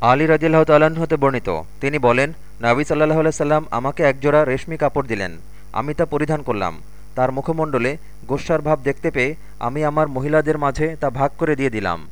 আলী রাজিল্লাহ তাল্লাহ্ন হতে বর্ণিত। তিনি বলেন, নাবি সাল্লাহ সাল্লাম আমাকে একজোড়া রেশমি কাপড় দিলেন। আমি তা পরিধান করলাম। তার মুখমণ্ডলে গোস্বার ভাব দেখতে পেয়ে আমি আমার মহিলাদের মাঝে তা ভাগ করে দিয়ে দিলাম।